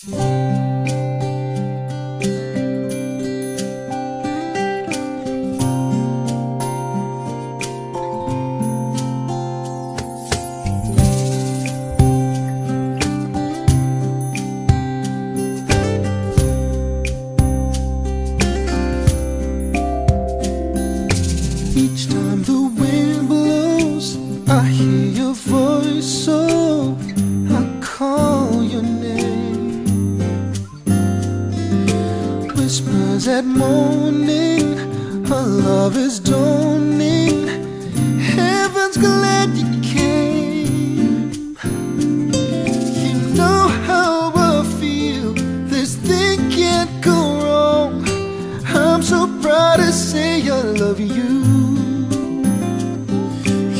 Each time the wind blows, I hear your voice so that morning, her love is dawning. Heaven's glad you came. You know how I feel. This thing can't go wrong. I'm so proud to say I love you.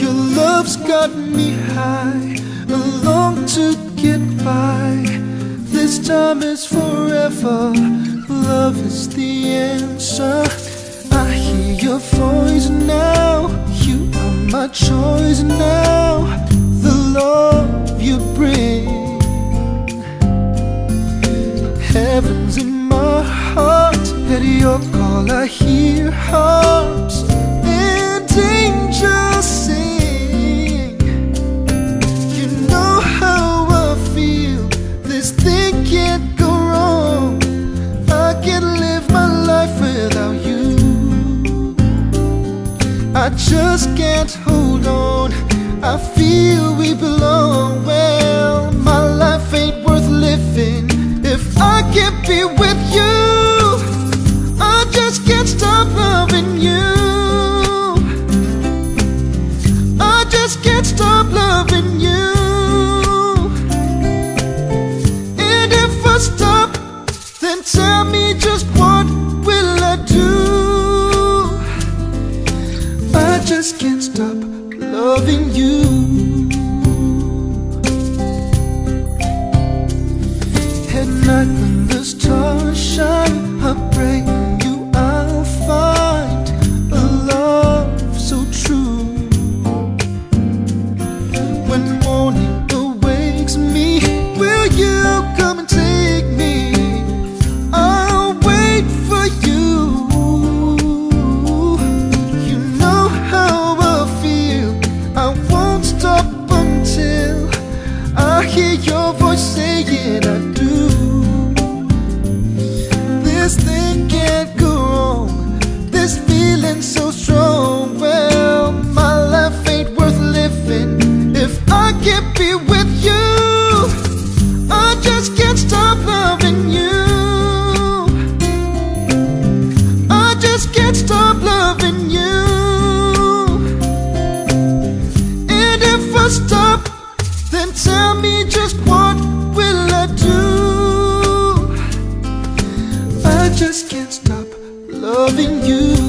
Your love's got me high, along to get by. This time is forever love is the answer. I hear your voice now. You are my choice now. The love you bring. Heaven's in my heart At your call I hear hearts. I just can't hold on. I feel we belong Well, my life ain't worth living If I can't be with you. loving you. ее just can't stop loving you.